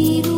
you